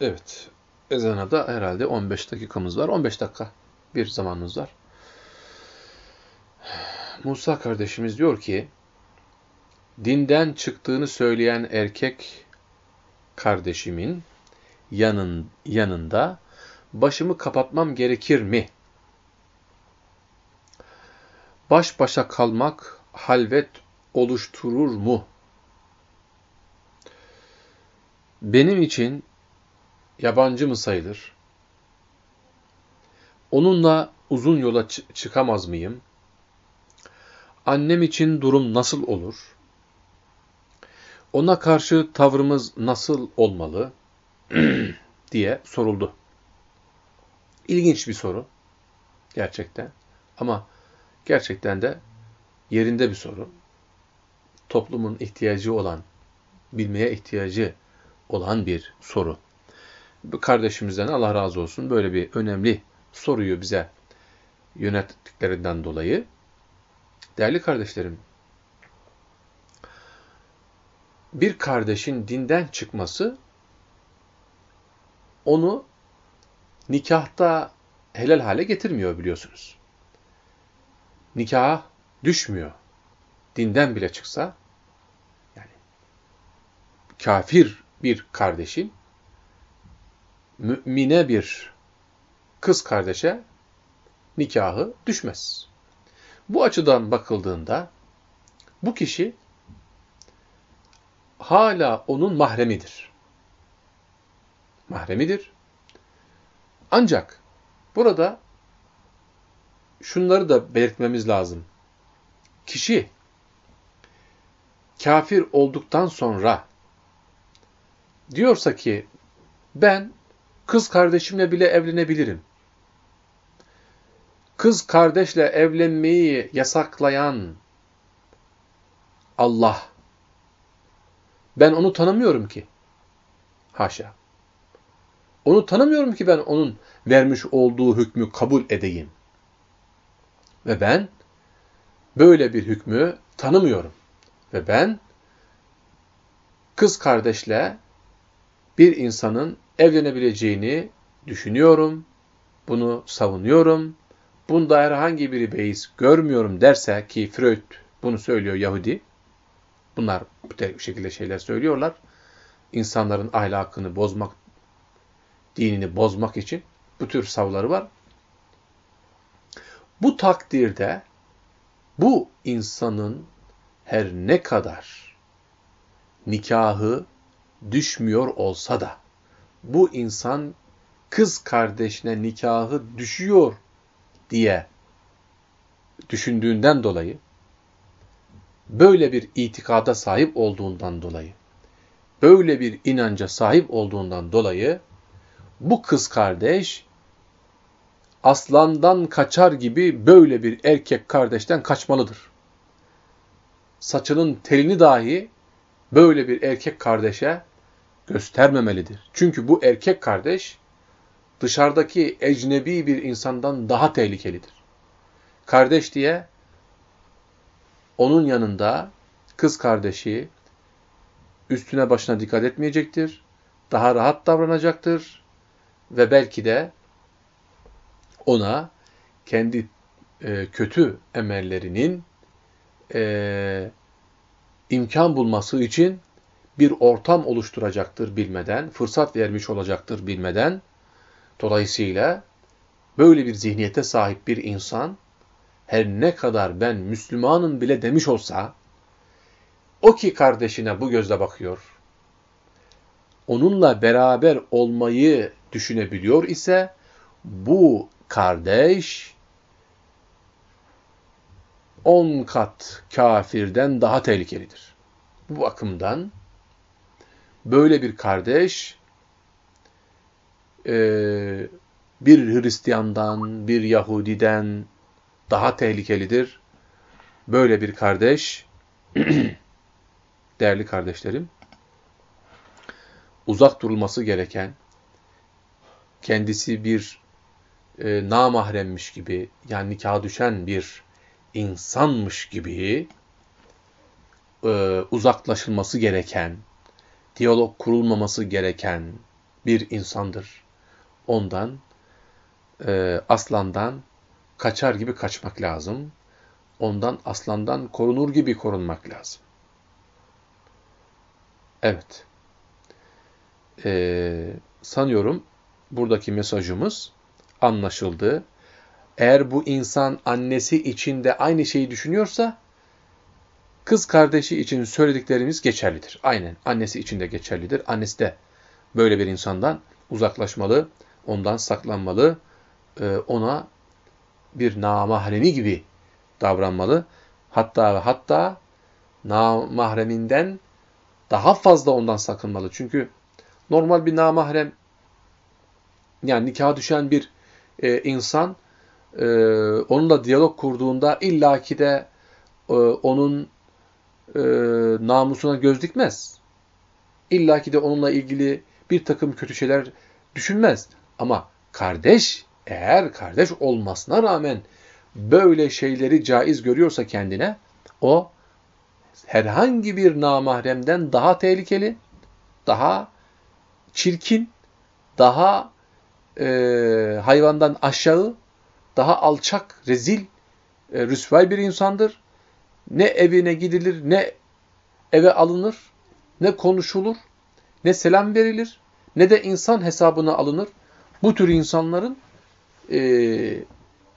Evet. Ezana da herhalde 15 dakikamız var. 15 dakika bir zamanımız var. Musa kardeşimiz diyor ki, dinden çıktığını söyleyen erkek kardeşimin yanın, yanında başımı kapatmam gerekir mi? Baş başa kalmak halvet oluşturur mu? Benim için yabancı mı sayılır? Onunla uzun yola çıkamaz mıyım? Annem için durum nasıl olur? Ona karşı tavrımız nasıl olmalı? diye soruldu. İlginç bir soru. Gerçekten. Ama gerçekten de yerinde bir soru. Toplumun ihtiyacı olan, bilmeye ihtiyacı olan bir soru. Kardeşimizden Allah razı olsun böyle bir önemli soruyu bize yönettiklerinden dolayı. Değerli kardeşlerim, bir kardeşin dinden çıkması onu nikahta helal hale getirmiyor biliyorsunuz. Nikaha düşmüyor. Dinden bile çıksa yani kafir bir kardeşin mümine bir kız kardeşe nikahı düşmez. Bu açıdan bakıldığında bu kişi hala onun mahremidir. Mahremidir. Ancak burada şunları da belirtmemiz lazım. Kişi kafir olduktan sonra diyorsa ki ben kız kardeşimle bile evlenebilirim. Kız kardeşle evlenmeyi yasaklayan Allah. Ben onu tanımıyorum ki. Haşa. Onu tanımıyorum ki ben onun vermiş olduğu hükmü kabul edeyim. Ve ben böyle bir hükmü tanımıyorum. Ve ben kız kardeşle bir insanın evlenebileceğini düşünüyorum, bunu savunuyorum, bunda herhangi bir beis görmüyorum derse ki Freud bunu söylüyor Yahudi, bunlar bu şekilde şeyler söylüyorlar, insanların ahlakını bozmak, dinini bozmak için bu tür savları var. Bu takdirde bu insanın her ne kadar nikahı düşmüyor olsa da bu insan kız kardeşine nikahı düşüyor diye düşündüğünden dolayı böyle bir itikada sahip olduğundan dolayı böyle bir inanca sahip olduğundan dolayı bu kız kardeş aslandan kaçar gibi böyle bir erkek kardeşten kaçmalıdır. Saçının telini dahi böyle bir erkek kardeşe göstermemelidir. Çünkü bu erkek kardeş dışarıdaki ecnebi bir insandan daha tehlikelidir. Kardeş diye onun yanında kız kardeşi üstüne başına dikkat etmeyecektir. Daha rahat davranacaktır. Ve belki de ona kendi e, kötü emellerinin e, imkan bulması için bir ortam oluşturacaktır bilmeden, fırsat vermiş olacaktır bilmeden. Dolayısıyla böyle bir zihniyete sahip bir insan her ne kadar ben Müslümanım bile demiş olsa o ki kardeşine bu gözle bakıyor. Onunla beraber olmayı düşünebiliyor ise bu kardeş on kat kafirden daha tehlikelidir. Bu bakımdan böyle bir kardeş e, bir Hristiyandan, bir Yahudiden daha tehlikelidir. Böyle bir kardeş, değerli kardeşlerim, uzak durulması gereken, kendisi bir e, namahremmiş gibi, yani nikah düşen bir insanmış gibi e, uzaklaşılması gereken, diyalog kurulmaması gereken bir insandır. Ondan, e, aslandan kaçar gibi kaçmak lazım. Ondan aslandan korunur gibi korunmak lazım. Evet. Ee, sanıyorum buradaki mesajımız anlaşıldı. Eğer bu insan annesi için de aynı şeyi düşünüyorsa, kız kardeşi için söylediklerimiz geçerlidir. Aynen annesi için de geçerlidir. Annesi de böyle bir insandan uzaklaşmalı, ondan saklanmalı, e, ona bir namahremi gibi davranmalı. Hatta hatta namahreminden daha fazla ondan sakınmalı. Çünkü normal bir namahrem yani nikaha düşen bir e, insan e, onunla diyalog kurduğunda illaki de e, onun e, namusuna göz dikmez. İllaki de onunla ilgili bir takım kötü şeyler düşünmez. Ama kardeş eğer kardeş olmasına rağmen böyle şeyleri caiz görüyorsa kendine o herhangi bir namahremden daha tehlikeli, daha çirkin, daha e, hayvandan aşağı, daha alçak, rezil, e, rüsvay bir insandır. Ne evine gidilir, ne eve alınır, ne konuşulur, ne selam verilir, ne de insan hesabına alınır. Bu tür insanların e,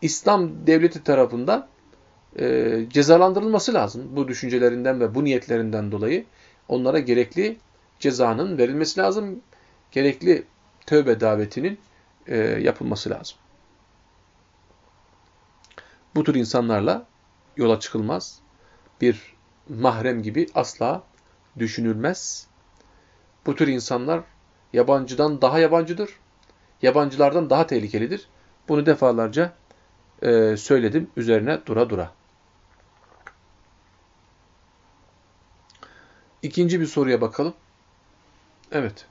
İslam devleti tarafından e, cezalandırılması lazım. Bu düşüncelerinden ve bu niyetlerinden dolayı onlara gerekli cezanın verilmesi lazım. Gerekli tövbe davetinin e, yapılması lazım. Bu tür insanlarla yola çıkılmaz. Bir mahrem gibi asla düşünülmez. Bu tür insanlar yabancıdan daha yabancıdır. Yabancılardan daha tehlikelidir. Bunu defalarca e, söyledim üzerine dura dura. İkinci bir soruya bakalım. Evet.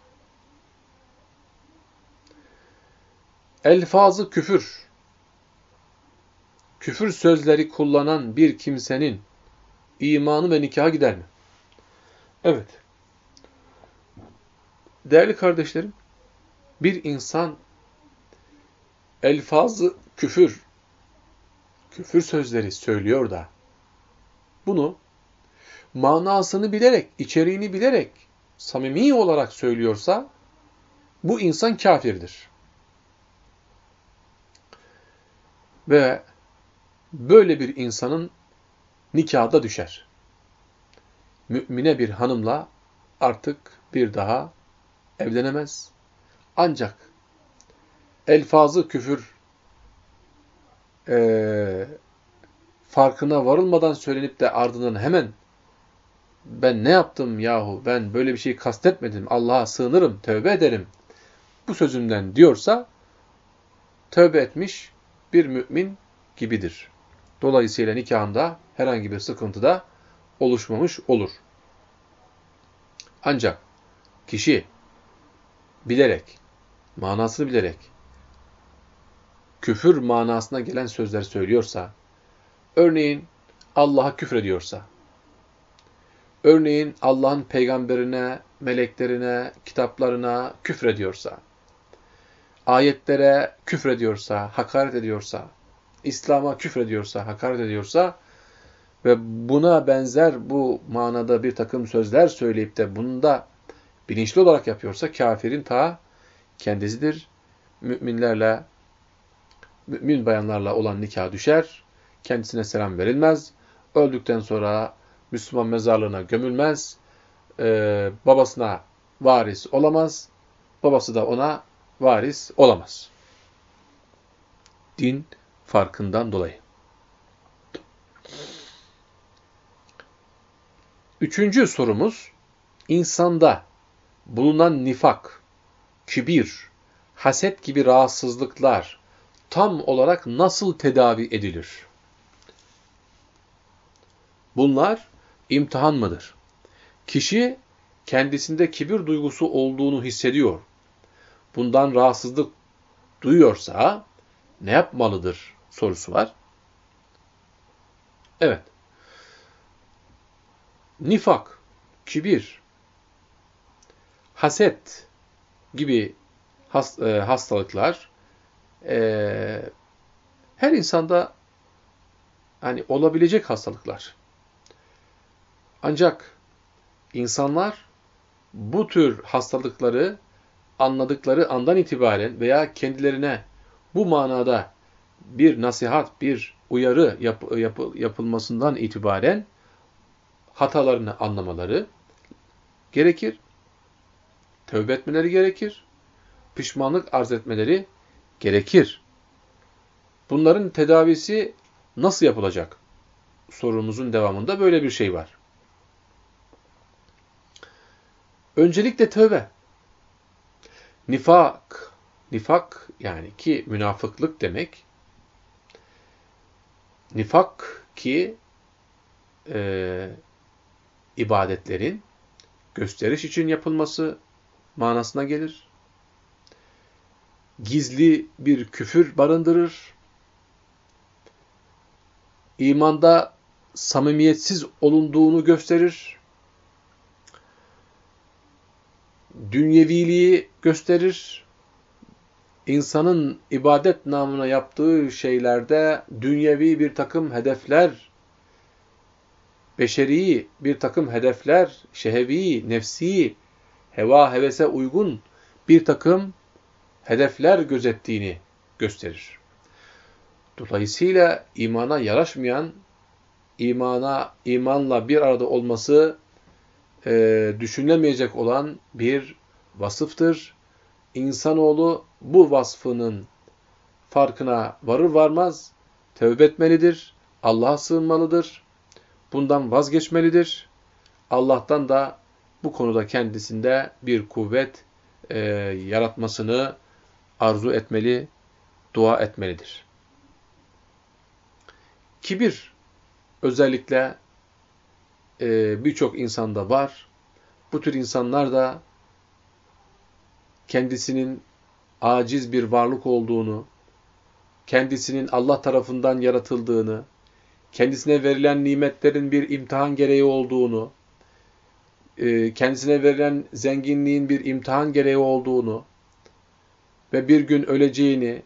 Elfazı küfür. Küfür sözleri kullanan bir kimsenin imanı ve nikahı gider mi? Evet. Değerli kardeşlerim, bir insan elfazı küfür, küfür sözleri söylüyor da bunu manasını bilerek, içeriğini bilerek, samimi olarak söylüyorsa bu insan kafirdir. Ve böyle bir insanın nikahda düşer. Mümine bir hanımla artık bir daha evlenemez. Ancak elfazı küfür e, farkına varılmadan söylenip de ardından hemen ben ne yaptım yahu ben böyle bir şey kastetmedim Allah'a sığınırım tövbe ederim bu sözümden diyorsa tövbe etmiş bir mümin gibidir. Dolayısıyla nikahında herhangi bir sıkıntı da oluşmamış olur. Ancak kişi bilerek, manasını bilerek küfür manasına gelen sözler söylüyorsa, örneğin Allah'a küfrediyorsa, örneğin Allah'ın peygamberine, meleklerine, kitaplarına küfrediyorsa, ayetlere küfrediyorsa, hakaret ediyorsa, İslam'a küfrediyorsa, hakaret ediyorsa ve buna benzer bu manada bir takım sözler söyleyip de bunda bilinçli olarak yapıyorsa kafirin ta kendisidir. Müminlerle, mümin bayanlarla olan nikah düşer. Kendisine selam verilmez. Öldükten sonra Müslüman mezarlığına gömülmez. Ee, babasına varis olamaz. Babası da ona varis olamaz. Din farkından dolayı. Üçüncü sorumuz, insanda bulunan nifak, kibir, haset gibi rahatsızlıklar tam olarak nasıl tedavi edilir? Bunlar imtihan mıdır? Kişi kendisinde kibir duygusu olduğunu hissediyor. Bundan rahatsızlık duyuyorsa ne yapmalıdır sorusu var. Evet. Nifak, kibir, haset gibi e, hastalıklar e, her insanda hani olabilecek hastalıklar. Ancak insanlar bu tür hastalıkları anladıkları andan itibaren veya kendilerine bu manada bir nasihat, bir uyarı yap, yap, yapılmasından itibaren hatalarını anlamaları gerekir. Tövbe etmeleri gerekir. Pişmanlık arz etmeleri gerekir. Bunların tedavisi nasıl yapılacak? Sorumuzun devamında böyle bir şey var. Öncelikle tövbe. Nifak, nifak yani ki münafıklık demek. Nifak ki e, ibadetlerin gösteriş için yapılması manasına gelir. Gizli bir küfür barındırır. İmanda samimiyetsiz olunduğunu gösterir. Dünyeviliği gösterir. İnsanın ibadet namına yaptığı şeylerde dünyevi bir takım hedefler beşeri bir takım hedefler, şehevi, nefsi, heva, hevese uygun bir takım hedefler gözettiğini gösterir. Dolayısıyla imana yaraşmayan, imana, imanla bir arada olması e, düşünülemeyecek olan bir vasıftır. İnsanoğlu bu vasfının farkına varır varmaz tövbe etmelidir, Allah'a sığınmalıdır bundan vazgeçmelidir. Allah'tan da bu konuda kendisinde bir kuvvet e, yaratmasını arzu etmeli, dua etmelidir. Kibir özellikle e, birçok insanda var. Bu tür insanlar da kendisinin aciz bir varlık olduğunu, kendisinin Allah tarafından yaratıldığını, kendisine verilen nimetlerin bir imtihan gereği olduğunu, e, kendisine verilen zenginliğin bir imtihan gereği olduğunu ve bir gün öleceğini,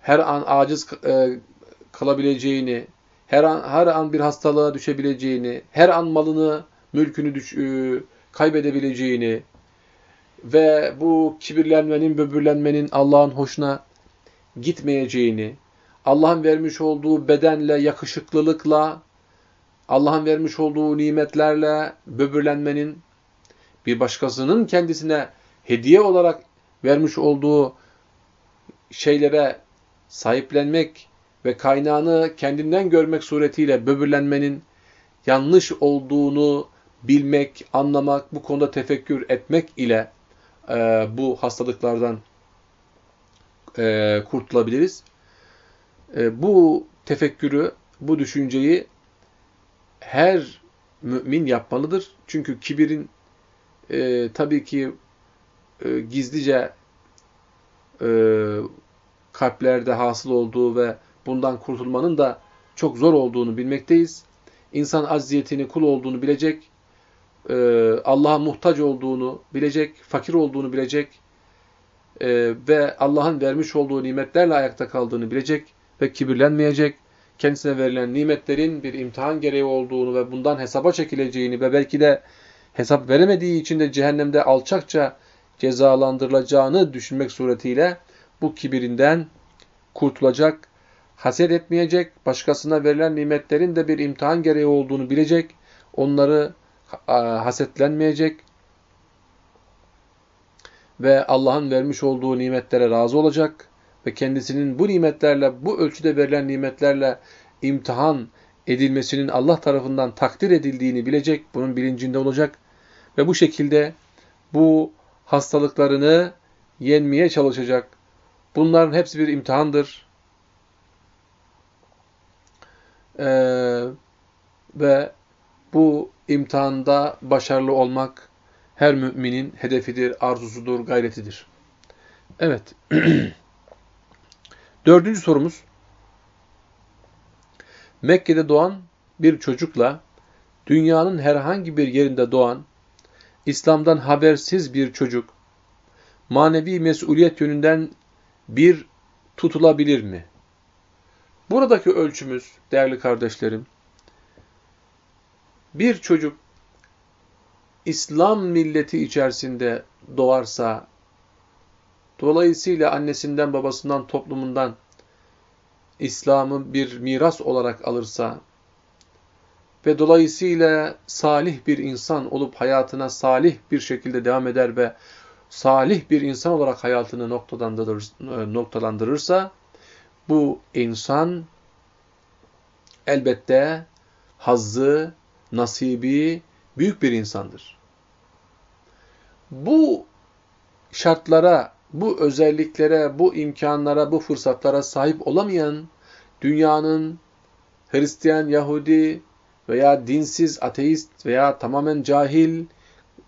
her an aciz e, kalabileceğini, her an her an bir hastalığa düşebileceğini, her an malını, mülkünü düş, e, kaybedebileceğini ve bu kibirlenmenin, böbürlenmenin Allah'ın hoşuna gitmeyeceğini, Allah'ın vermiş olduğu bedenle, yakışıklılıkla, Allah'ın vermiş olduğu nimetlerle böbürlenmenin, bir başkasının kendisine hediye olarak vermiş olduğu şeylere sahiplenmek ve kaynağını kendinden görmek suretiyle böbürlenmenin yanlış olduğunu bilmek, anlamak, bu konuda tefekkür etmek ile e, bu hastalıklardan e, kurtulabiliriz. E, bu tefekkürü, bu düşünceyi her mümin yapmalıdır. Çünkü kibirin e, tabii ki e, gizlice e, kalplerde hasıl olduğu ve bundan kurtulmanın da çok zor olduğunu bilmekteyiz. İnsan acziyetini, kul olduğunu bilecek, e, Allah'a muhtaç olduğunu bilecek, fakir olduğunu bilecek e, ve Allah'ın vermiş olduğu nimetlerle ayakta kaldığını bilecek ve kibirlenmeyecek, kendisine verilen nimetlerin bir imtihan gereği olduğunu ve bundan hesaba çekileceğini ve belki de hesap veremediği için de cehennemde alçakça cezalandırılacağını düşünmek suretiyle bu kibirinden kurtulacak, haset etmeyecek, başkasına verilen nimetlerin de bir imtihan gereği olduğunu bilecek, onları hasetlenmeyecek ve Allah'ın vermiş olduğu nimetlere razı olacak ve kendisinin bu nimetlerle, bu ölçüde verilen nimetlerle imtihan edilmesinin Allah tarafından takdir edildiğini bilecek, bunun bilincinde olacak ve bu şekilde bu hastalıklarını yenmeye çalışacak. Bunların hepsi bir imtihandır. Ee, ve bu imtihanda başarılı olmak her müminin hedefidir, arzusudur, gayretidir. Evet. Dördüncü sorumuz. Mekke'de doğan bir çocukla dünyanın herhangi bir yerinde doğan İslam'dan habersiz bir çocuk manevi mesuliyet yönünden bir tutulabilir mi? Buradaki ölçümüz değerli kardeşlerim, bir çocuk İslam milleti içerisinde doğarsa, dolayısıyla annesinden, babasından, toplumundan İslam'ı bir miras olarak alırsa ve dolayısıyla salih bir insan olup hayatına salih bir şekilde devam eder ve salih bir insan olarak hayatını noktalandırırsa bu insan elbette hazzı, nasibi büyük bir insandır. Bu şartlara, bu özelliklere, bu imkanlara, bu fırsatlara sahip olamayan dünyanın Hristiyan, Yahudi veya dinsiz, ateist veya tamamen cahil,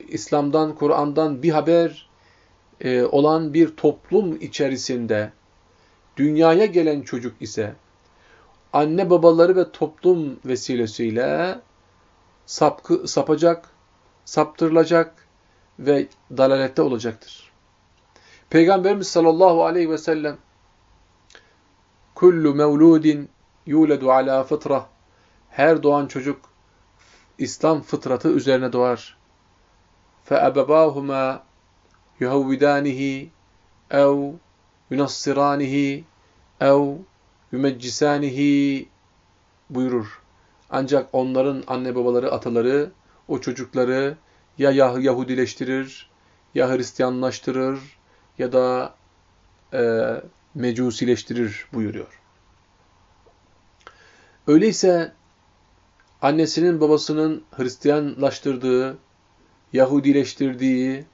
İslam'dan, Kur'an'dan bir haber e, olan bir toplum içerisinde dünyaya gelen çocuk ise anne babaları ve toplum vesilesiyle sapkı, sapacak, saptırılacak ve dalalette olacaktır. Peygamberimiz sallallahu aleyhi ve sellem kullu mevludin yuledu ala fıtra her doğan çocuk İslam fıtratı üzerine doğar. Fe ebebâhuma yuhavvidânihi ev yunassirânihi ev yumeccisânihi buyurur. Ancak onların anne babaları, ataları o çocukları ya Yahudileştirir, ya Hristiyanlaştırır ya da e, mecusileştirir buyuruyor. Öyleyse annesinin babasının Hristiyanlaştırdığı, Yahudileştirdiği,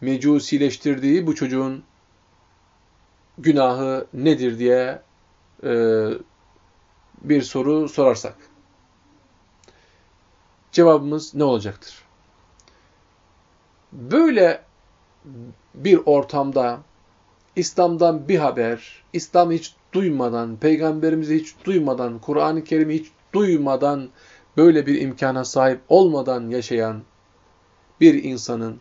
mecusileştirdiği bu çocuğun günahı nedir diye e, bir soru sorarsak. Cevabımız ne olacaktır? Böyle bir ortamda İslam'dan bir haber, İslam'ı hiç duymadan, Peygamberimizi hiç duymadan, Kur'an-ı Kerim'i hiç duymadan, böyle bir imkana sahip olmadan yaşayan bir insanın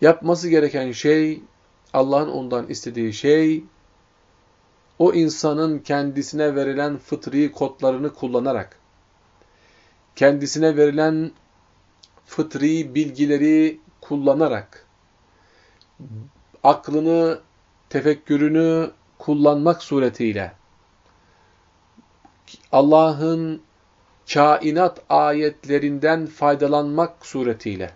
yapması gereken şey Allah'ın ondan istediği şey, o insanın kendisine verilen fıtri kodlarını kullanarak, kendisine verilen fıtri bilgileri kullanarak, aklını, tefekkürünü kullanmak suretiyle, Allah'ın kainat ayetlerinden faydalanmak suretiyle,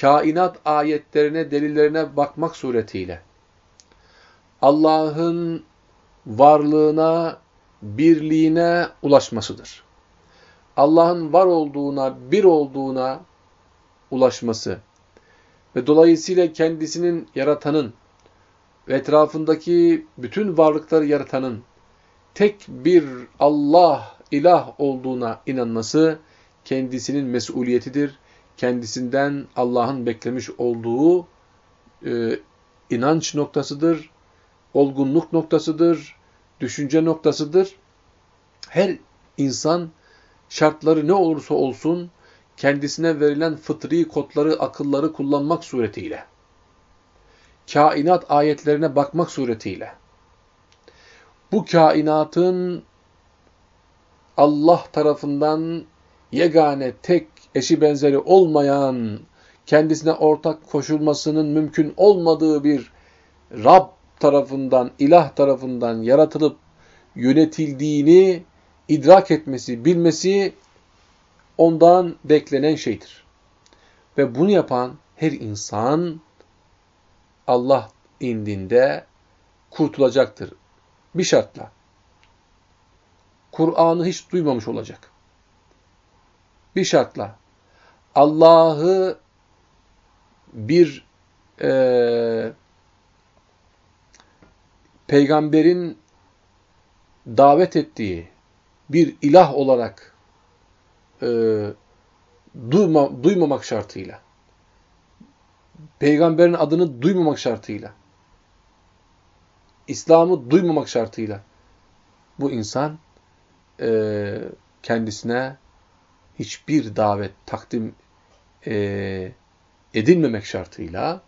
kainat ayetlerine, delillerine bakmak suretiyle Allah'ın varlığına, birliğine ulaşmasıdır. Allah'ın var olduğuna, bir olduğuna ulaşması ve dolayısıyla kendisinin yaratanın ve etrafındaki bütün varlıkları yaratanın tek bir Allah, ilah olduğuna inanması kendisinin mesuliyetidir kendisinden Allah'ın beklemiş olduğu e, inanç noktasıdır, olgunluk noktasıdır, düşünce noktasıdır. Her insan şartları ne olursa olsun kendisine verilen fıtri kodları, akılları kullanmak suretiyle, kainat ayetlerine bakmak suretiyle, bu kainatın Allah tarafından yegane, tek, eşi benzeri olmayan, kendisine ortak koşulmasının mümkün olmadığı bir Rab tarafından, ilah tarafından yaratılıp yönetildiğini idrak etmesi, bilmesi ondan beklenen şeydir. Ve bunu yapan her insan Allah indinde kurtulacaktır. Bir şartla. Kur'an'ı hiç duymamış olacak. Bir şartla. Allah'ı bir e, peygamberin davet ettiği bir ilah olarak e, duyma, duymamak şartıyla, peygamberin adını duymamak şartıyla, İslam'ı duymamak şartıyla bu insan e, kendisine hiçbir davet takdim e, edinmemek şartıyla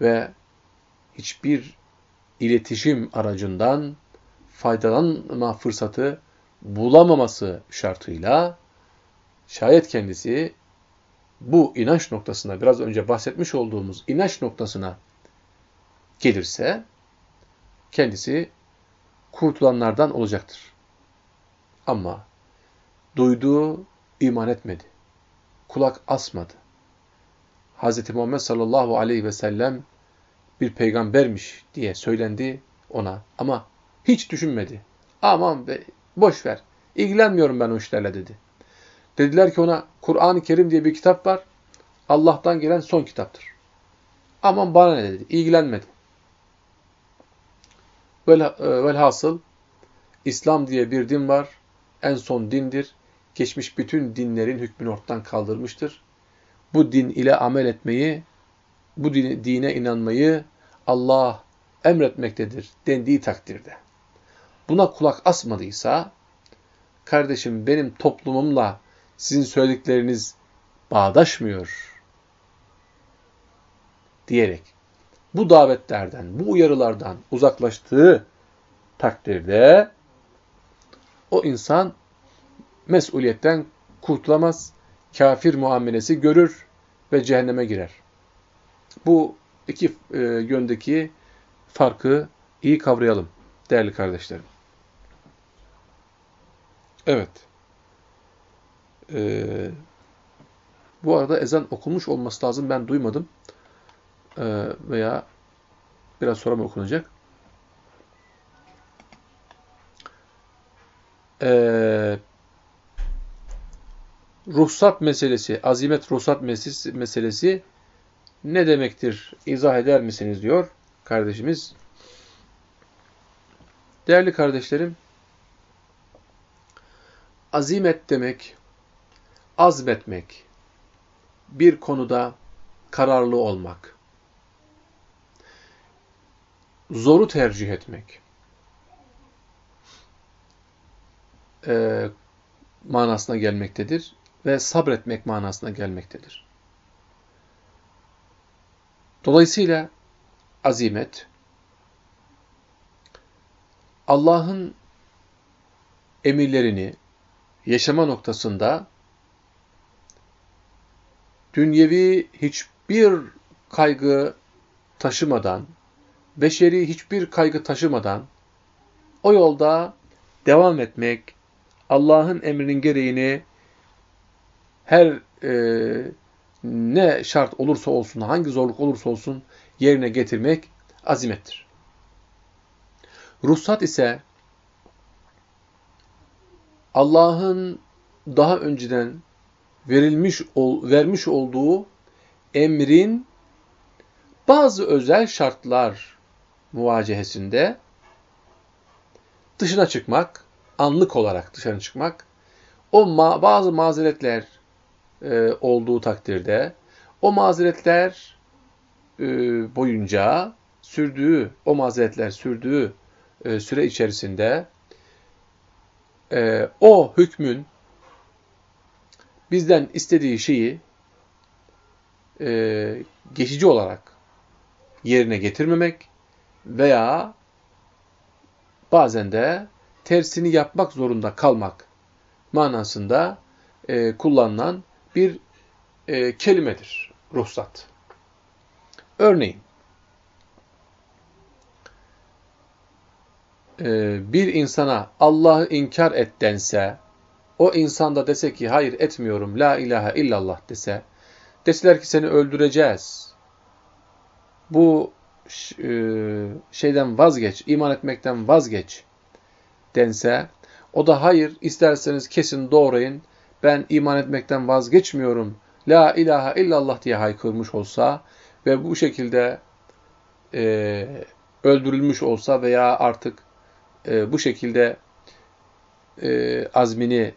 ve hiçbir iletişim aracından faydalanma fırsatı bulamaması şartıyla şayet kendisi bu inanç noktasına, biraz önce bahsetmiş olduğumuz inanç noktasına gelirse kendisi kurtulanlardan olacaktır. Ama duyduğu iman etmedi. Kulak asmadı. Hz. Muhammed sallallahu aleyhi ve sellem bir peygambermiş diye söylendi ona. Ama hiç düşünmedi. Aman be, boş ver. İlgilenmiyorum ben o işlerle dedi. Dediler ki ona Kur'an-ı Kerim diye bir kitap var. Allah'tan gelen son kitaptır. Aman bana ne dedi. İlgilenmedi. E, velhasıl İslam diye bir din var. En son dindir. Geçmiş bütün dinlerin hükmünü ortadan kaldırmıştır. Bu din ile amel etmeyi, bu dine inanmayı Allah emretmektedir dendiği takdirde. Buna kulak asmadıysa, kardeşim benim toplumumla sizin söyledikleriniz bağdaşmıyor diyerek bu davetlerden, bu uyarılardan uzaklaştığı takdirde o insan mesuliyetten kurtulamaz, kafir muamelesi görür ve cehenneme girer. Bu iki e, yöndeki farkı iyi kavrayalım değerli kardeşlerim. Evet. Ee, bu arada ezan okunmuş olması lazım. Ben duymadım. Ee, veya biraz sonra mı okunacak? Ee, ruhsat meselesi, azimet ruhsat meselesi, meselesi ne demektir? İzah eder misiniz? diyor kardeşimiz. Değerli kardeşlerim, azimet demek, azmetmek, bir konuda kararlı olmak, zoru tercih etmek. E, manasına gelmektedir ve sabretmek manasına gelmektedir. Dolayısıyla azimet, Allah'ın emirlerini yaşama noktasında dünyevi hiçbir kaygı taşımadan, beşeri hiçbir kaygı taşımadan o yolda devam etmek, Allah'ın emrinin gereğini her e, ne şart olursa olsun, hangi zorluk olursa olsun yerine getirmek azimettir. Ruhsat ise Allah'ın daha önceden verilmiş vermiş olduğu emrin bazı özel şartlar muvacehesinde dışına çıkmak, anlık olarak dışarı çıkmak, o ma bazı mazeretler e, olduğu takdirde, o mazeretler e, boyunca sürdüğü, o mazeretler sürdüğü e, süre içerisinde e, o hükmün bizden istediği şeyi e, geçici olarak yerine getirmemek veya bazen de tersini yapmak zorunda kalmak manasında e, kullanılan bir e, kelimedir ruhsat. Örneğin bir insana Allah'ı inkar et dense, o insan da dese ki hayır etmiyorum, la ilahe illallah dese, deseler ki seni öldüreceğiz, bu e, şeyden vazgeç, iman etmekten vazgeç dense, o da hayır isterseniz kesin doğrayın, ben iman etmekten vazgeçmiyorum, la ilahe illallah diye haykırmış olsa ve bu şekilde e, öldürülmüş olsa veya artık e, bu şekilde e, azmini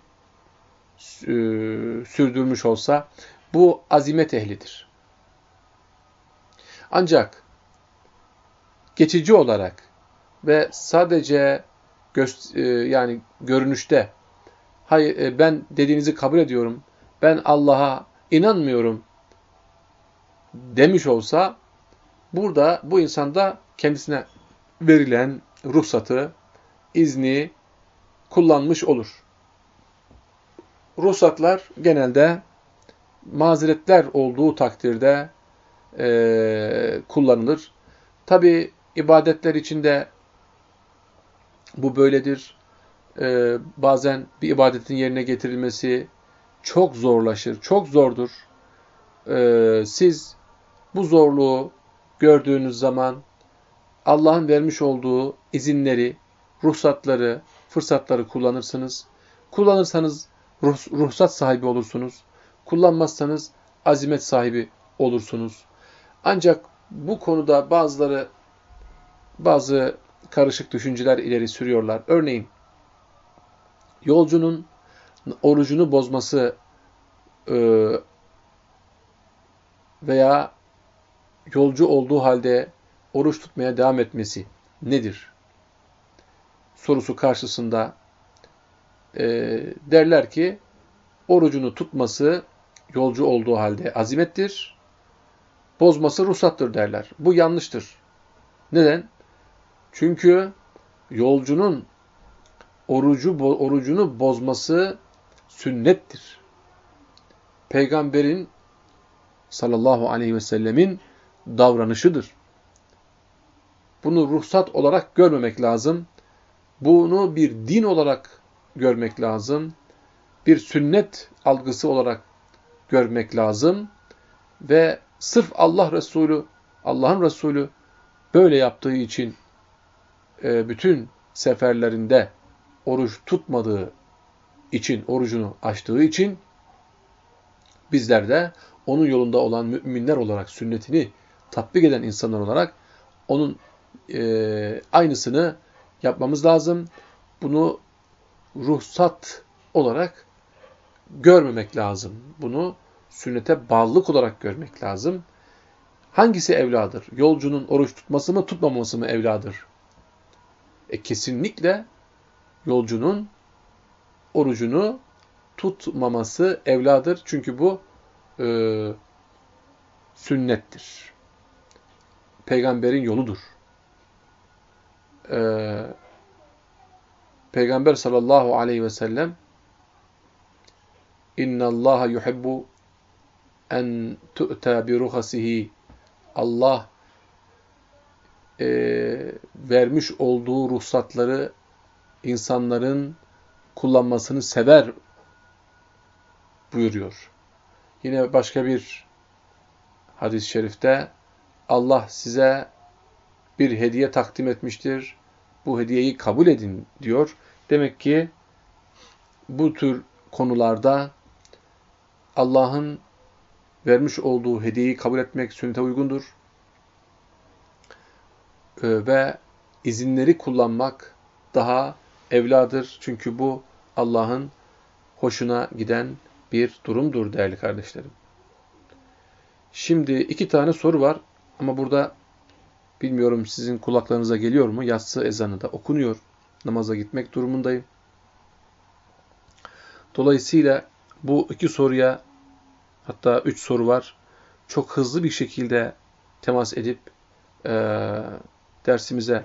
e, sürdürmüş olsa bu azimet ehlidir. Ancak geçici olarak ve sadece e, yani görünüşte hayır e, ben dediğinizi kabul ediyorum. Ben Allah'a inanmıyorum demiş olsa burada bu insanda kendisine verilen ruhsatı, izni kullanmış olur. Ruhsatlar genelde mazeretler olduğu takdirde e, kullanılır. Tabi ibadetler içinde bu böyledir. E, bazen bir ibadetin yerine getirilmesi çok zorlaşır, çok zordur. E, siz bu zorluğu gördüğünüz zaman Allah'ın vermiş olduğu izinleri, ruhsatları, fırsatları kullanırsınız. Kullanırsanız ruh, ruhsat sahibi olursunuz. Kullanmazsanız azimet sahibi olursunuz. Ancak bu konuda bazıları bazı karışık düşünceler ileri sürüyorlar. Örneğin yolcunun orucunu bozması e, veya yolcu olduğu halde oruç tutmaya devam etmesi nedir? Sorusu karşısında e, derler ki orucunu tutması yolcu olduğu halde azimettir, bozması ruhsattır derler. Bu yanlıştır. Neden? Çünkü yolcunun orucu orucunu bozması sünnettir. Peygamberin sallallahu aleyhi ve sellemin davranışıdır. Bunu ruhsat olarak görmemek lazım. Bunu bir din olarak görmek lazım. Bir sünnet algısı olarak görmek lazım. Ve sırf Allah Resulü, Allah'ın Resulü böyle yaptığı için e, bütün seferlerinde oruç tutmadığı için, orucunu açtığı için bizler de onun yolunda olan müminler olarak, sünnetini tatbik eden insanlar olarak onun e, aynısını yapmamız lazım. Bunu ruhsat olarak görmemek lazım. Bunu sünnete bağlılık olarak görmek lazım. Hangisi evladır? Yolcunun oruç tutması mı, tutmaması mı evladır? E kesinlikle yolcunun orucunu tutmaması evladır. Çünkü bu e, sünnettir. Peygamberin yoludur. E, Peygamber sallallahu aleyhi ve sellem İnna Allah yuhibbu en tu'ta bi ruhasihi Allah e, vermiş olduğu ruhsatları insanların kullanmasını sever buyuruyor. Yine başka bir hadis-i şerifte Allah size bir hediye takdim etmiştir. Bu hediyeyi kabul edin diyor. Demek ki bu tür konularda Allah'ın vermiş olduğu hediyeyi kabul etmek sünnete uygundur. Ee, ve izinleri kullanmak daha evladır. Çünkü bu Allah'ın hoşuna giden bir durumdur değerli kardeşlerim. Şimdi iki tane soru var ama burada bilmiyorum sizin kulaklarınıza geliyor mu? Yatsı ezanı da okunuyor. Namaza gitmek durumundayım. Dolayısıyla bu iki soruya hatta üç soru var. Çok hızlı bir şekilde temas edip e, dersimize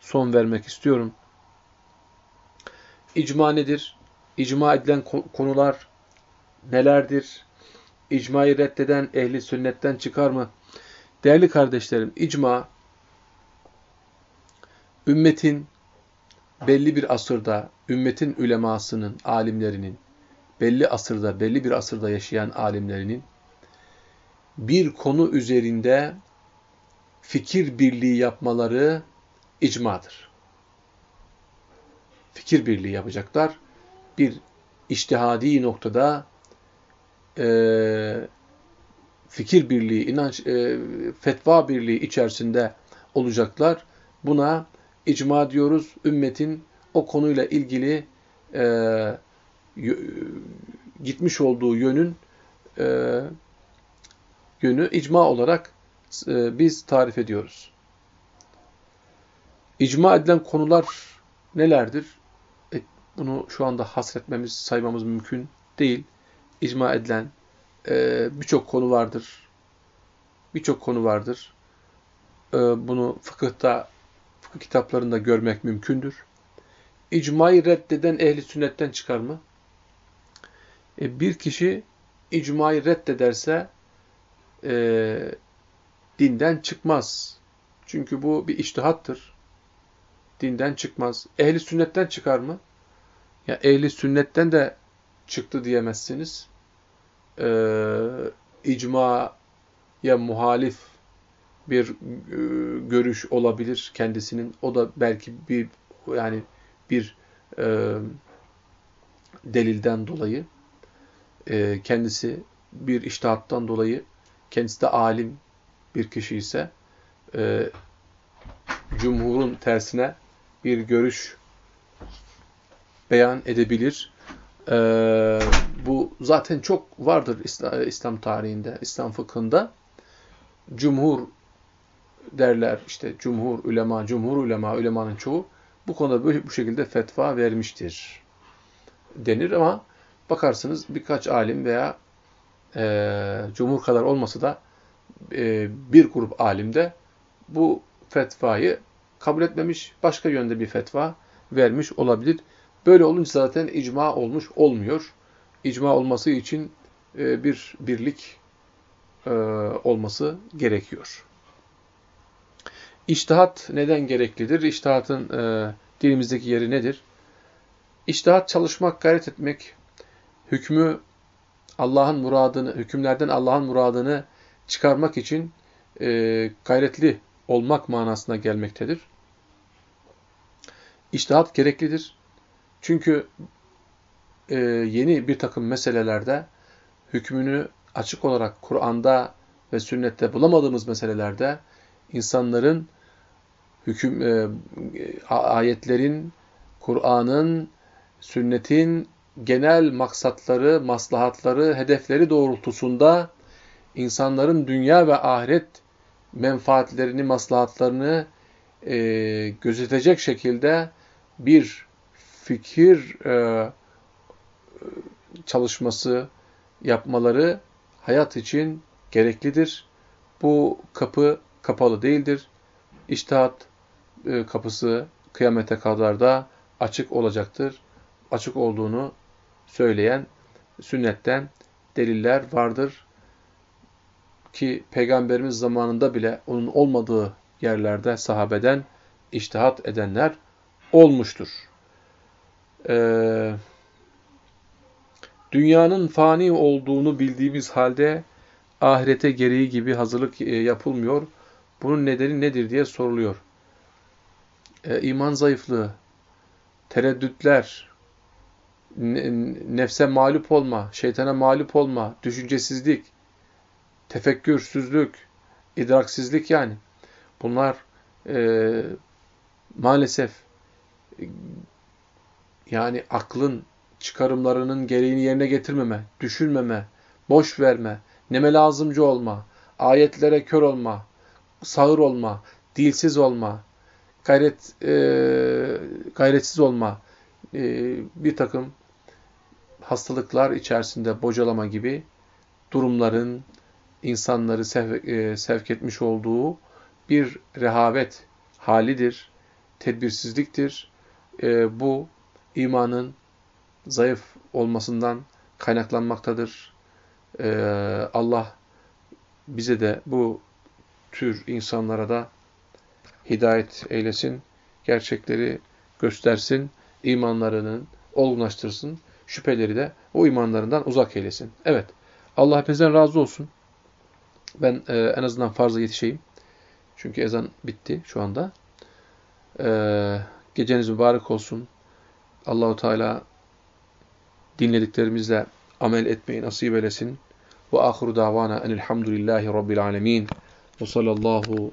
son vermek istiyorum. İcma nedir? İcma edilen konular nelerdir? İcmayı reddeden ehli sünnetten çıkar mı? Değerli kardeşlerim, icma ümmetin belli bir asırda, ümmetin ülemasının, alimlerinin, belli asırda, belli bir asırda yaşayan alimlerinin bir konu üzerinde fikir birliği yapmaları icmadır. Fikir birliği yapacaklar. Bir iştihadi noktada e, fikir birliği, inanç, e, fetva birliği içerisinde olacaklar. Buna icma diyoruz. Ümmetin o konuyla ilgili e, gitmiş olduğu yönün e, yönü icma olarak e, biz tarif ediyoruz. İcma edilen konular nelerdir? E, bunu şu anda hasretmemiz, saymamız mümkün değil. İcma edilen e, birçok konu vardır. birçok konu vardır. Ee, bunu fıkıhta, fıkıh kitaplarında görmek mümkündür. İcmayı reddeden ehli sünnetten çıkar mı? E, bir kişi icmayı reddederse e, dinden çıkmaz. Çünkü bu bir iştihattır. Dinden çıkmaz. Ehli sünnetten çıkar mı? Ya ehli sünnetten de çıktı diyemezsiniz. Ee, icmaya muhalif bir e, görüş olabilir kendisinin. O da belki bir yani bir e, delilden dolayı e, kendisi bir iştihattan dolayı kendisi de alim bir kişi ise e, cumhurun tersine bir görüş beyan edebilir. Ee, bu zaten çok vardır İslam, İslam tarihinde, İslam fıkhında. Cumhur derler, işte cumhur ulema, cumhur ulema, ulemanın çoğu bu konuda böyle, bu şekilde fetva vermiştir denir ama bakarsınız birkaç alim veya e, cumhur kadar olmasa da e, bir grup alim de bu fetvayı kabul etmemiş, başka yönde bir fetva vermiş olabilir. Böyle olunca zaten icma olmuş olmuyor. İcma olması için e, bir birlik e, olması gerekiyor. İçtihat neden gereklidir? İçtihatın e, dilimizdeki yeri nedir? İçtihat çalışmak, gayret etmek, hükmü Allah'ın muradını, hükümlerden Allah'ın muradını çıkarmak için e, gayretli olmak manasına gelmektedir. İçtihat gereklidir. Çünkü e, yeni bir takım meselelerde hükmünü açık olarak Kur'an'da ve sünnette bulamadığımız meselelerde insanların hüküm e, ayetlerin, Kur'an'ın, sünnetin genel maksatları, maslahatları, hedefleri doğrultusunda insanların dünya ve ahiret menfaatlerini, maslahatlarını e, gözetecek şekilde bir fikir e, çalışması yapmaları hayat için gereklidir. Bu kapı kapalı değildir. İçtihat kapısı kıyamete kadar da açık olacaktır. Açık olduğunu söyleyen sünnetten deliller vardır. Ki Peygamberimiz zamanında bile onun olmadığı yerlerde sahabeden iştihat edenler olmuştur. Ee, dünyanın fani olduğunu bildiğimiz halde ahirete gereği gibi hazırlık e, yapılmıyor. Bunun nedeni nedir diye soruluyor. Ee, iman zayıflığı, tereddütler, nefse mağlup olma, şeytana mağlup olma, düşüncesizlik, tefekkürsüzlük, idraksizlik yani. Bunlar e, maalesef yani aklın çıkarımlarının gereğini yerine getirmeme, düşünmeme, boş verme, neme lazımcı olma, ayetlere kör olma, sağır olma, dilsiz olma, gayret e, gayretsiz olma, e, bir takım hastalıklar içerisinde bocalama gibi durumların insanları sevk, e, sevk etmiş olduğu bir rehavet halidir, tedbirsizliktir. E, bu imanın zayıf olmasından kaynaklanmaktadır. E, Allah bize de bu tür insanlara da hidayet eylesin, gerçekleri göstersin, imanlarının olgunlaştırsın, şüpheleri de o imanlarından uzak eylesin. Evet, Allah hepinizden razı olsun. Ben e, en azından farza yetişeyim. Çünkü ezan bitti şu anda. Ee, geceniz mübarek olsun. Allahu Teala dinlediklerimizle amel etmeyi nasip eylesin. Ve ahiru davana enelhamdülillahi rabbil alemin. Ve sallallahu